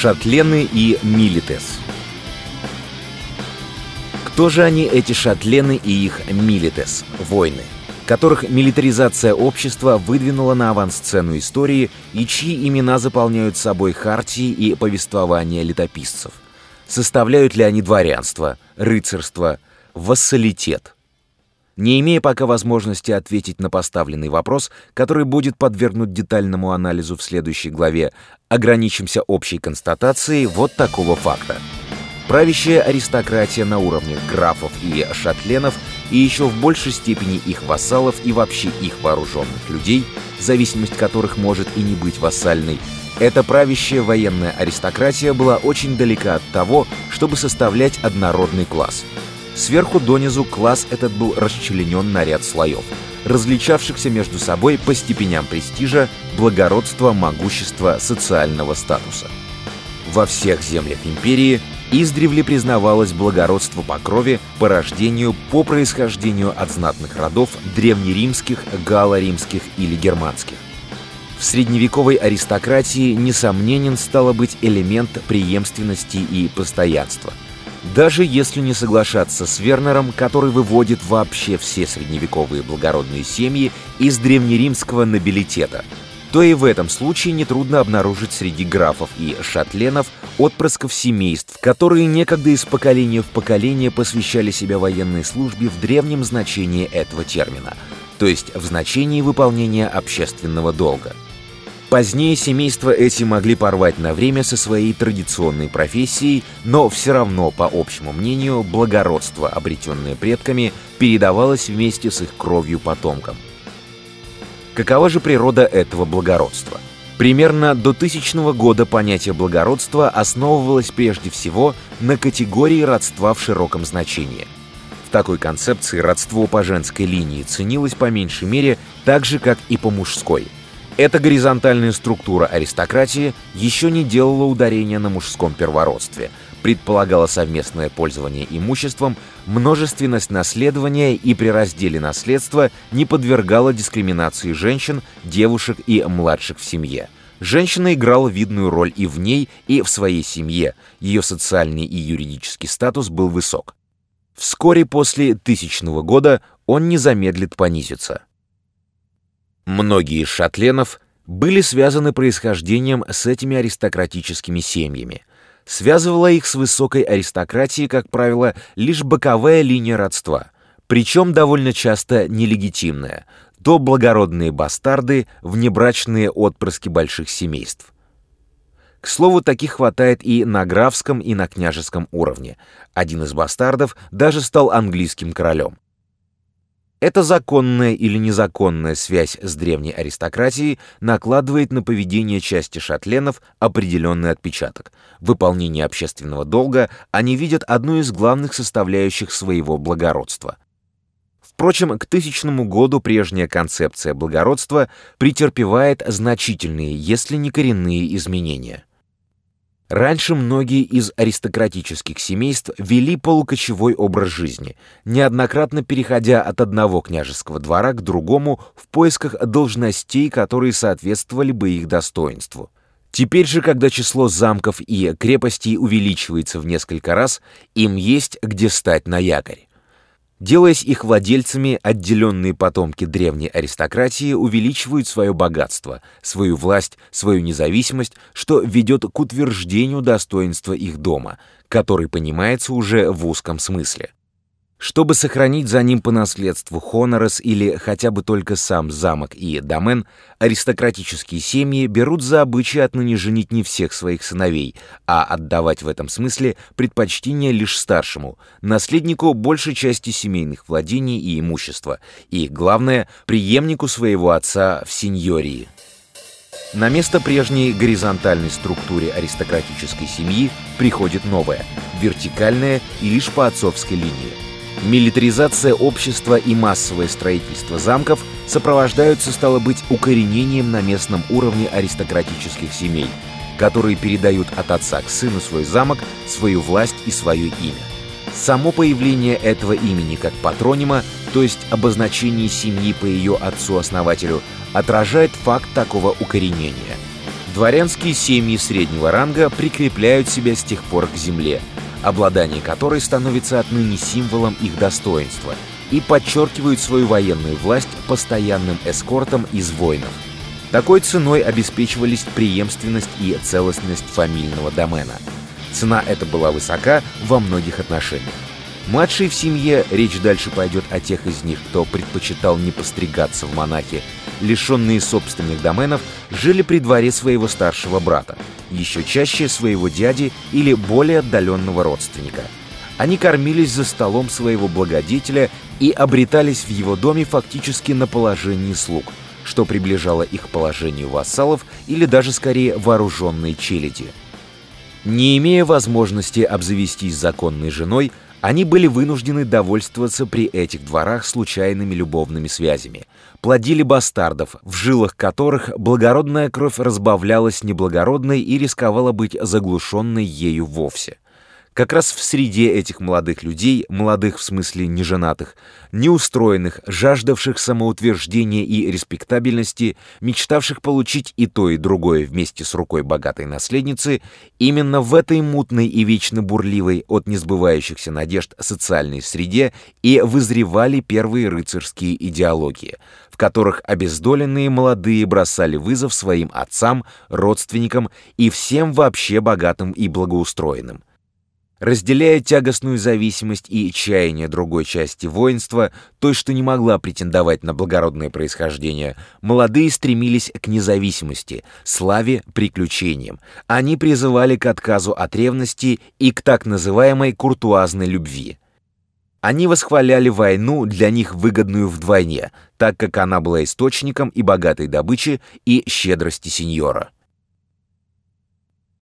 Шатлены и Милитес Кто же они, эти шатлены и их Милитес, войны? которых милитаризация общества выдвинула на авансцену истории и чьи имена заполняют собой хартии и повествования летописцев. Составляют ли они дворянство, рыцарство, вассалитет? Не имея пока возможности ответить на поставленный вопрос, который будет подвергнут детальному анализу в следующей главе, ограничимся общей констатацией вот такого факта. Правящая аристократия на уровне графов и шатленов и еще в большей степени их вассалов и вообще их вооруженных людей, зависимость которых может и не быть вассальной, эта правящая военная аристократия была очень далека от того, чтобы составлять однородный класс. Сверху донизу класс этот был расчленен на ряд слоев, различавшихся между собой по степеням престижа, благородства, могущества, социального статуса. Во всех землях империи издревле признавалось благородство по крови, по рождению, по происхождению от знатных родов древнеримских, галло-римских или германских. В средневековой аристократии несомненен стало быть элемент преемственности и постоянства. Даже если не соглашаться с Вернером, который выводит вообще все средневековые благородные семьи из древнеримского нобилитета – то и в этом случае нетрудно обнаружить среди графов и шатленов отпрысков семейств, которые некогда из поколения в поколение посвящали себя военной службе в древнем значении этого термина, то есть в значении выполнения общественного долга. Позднее семейства эти могли порвать на время со своей традиционной профессией, но все равно, по общему мнению, благородство, обретенное предками, передавалось вместе с их кровью потомкам – Какова же природа этого благородства? Примерно до тысячного года понятие благородства основывалось прежде всего на категории родства в широком значении. В такой концепции родство по женской линии ценилось по меньшей мере так же, как и по мужской. Эта горизонтальная структура аристократии еще не делала ударения на мужском первородстве – предполагала совместное пользование имуществом, множественность наследования и при разделе наследства не подвергала дискриминации женщин, девушек и младших в семье. Женщина играла видную роль и в ней, и в своей семье. Ее социальный и юридический статус был высок. Вскоре после тысячного года он не замедлит понизиться. Многие из шатленов были связаны происхождением с этими аристократическими семьями – связывала их с высокой аристократией, как правило, лишь боковая линия родства, причем довольно часто нелегитимная, то благородные бастарды, внебрачные отпрыски больших семейств. К слову, таких хватает и на графском, и на княжеском уровне. Один из бастардов даже стал английским королем. Эта законная или незаконная связь с древней аристократией накладывает на поведение части шатленов определенный отпечаток. В выполнении общественного долга они видят одну из главных составляющих своего благородства. Впрочем, к тысячному году прежняя концепция благородства претерпевает значительные, если не коренные изменения. Раньше многие из аристократических семейств вели полукочевой образ жизни, неоднократно переходя от одного княжеского двора к другому в поисках должностей, которые соответствовали бы их достоинству. Теперь же, когда число замков и крепостей увеличивается в несколько раз, им есть где стать на якорь. Делаясь их владельцами, отделенные потомки древней аристократии увеличивают свое богатство, свою власть, свою независимость, что ведет к утверждению достоинства их дома, который понимается уже в узком смысле. Чтобы сохранить за ним по наследству Хонорес или хотя бы только сам замок и домен, аристократические семьи берут за обычай отныне женить не всех своих сыновей, а отдавать в этом смысле предпочтение лишь старшему, наследнику большей части семейных владений и имущества, и, главное, преемнику своего отца в сеньории. На место прежней горизонтальной структуре аристократической семьи приходит новая, вертикальная и лишь по отцовской линии – Милитаризация общества и массовое строительство замков сопровождаются, стало быть, укоренением на местном уровне аристократических семей, которые передают от отца к сыну свой замок, свою власть и свое имя. Само появление этого имени как патронима, то есть обозначение семьи по ее отцу-основателю, отражает факт такого укоренения. Дворянские семьи среднего ранга прикрепляют себя с тех пор к земле, обладание которой становится отныне символом их достоинства, и подчеркивают свою военную власть постоянным эскортом из воинов. Такой ценой обеспечивались преемственность и целостность фамильного домена. Цена эта была высока во многих отношениях. Младшие в семье, речь дальше пойдет о тех из них, кто предпочитал не постригаться в монахи, лишенные собственных доменов, жили при дворе своего старшего брата, еще чаще своего дяди или более отдаленного родственника. Они кормились за столом своего благодетеля и обретались в его доме фактически на положении слуг, что приближало их положению вассалов или даже скорее вооруженной челяди. Не имея возможности обзавестись законной женой, они были вынуждены довольствоваться при этих дворах случайными любовными связями, плодили бастардов, в жилах которых благородная кровь разбавлялась неблагородной и рисковала быть заглушенной ею вовсе – как раз в среде этих молодых людей, молодых в смысле неженатых, неустроенных, жаждавших самоутверждения и респектабельности, мечтавших получить и то, и другое вместе с рукой богатой наследницы, именно в этой мутной и вечно бурливой от несбывающихся надежд социальной среде и вызревали первые рыцарские идеологии, в которых обездоленные молодые бросали вызов своим отцам, родственникам и всем вообще богатым и благоустроенным. Разделяя тягостную зависимость и чаяние другой части воинства, той, что не могла претендовать на благородное происхождение, молодые стремились к независимости, славе, приключениям. Они призывали к отказу от ревности и к так называемой куртуазной любви. Они восхваляли войну, для них выгодную вдвойне, так как она была источником и богатой добычи, и щедрости сеньора.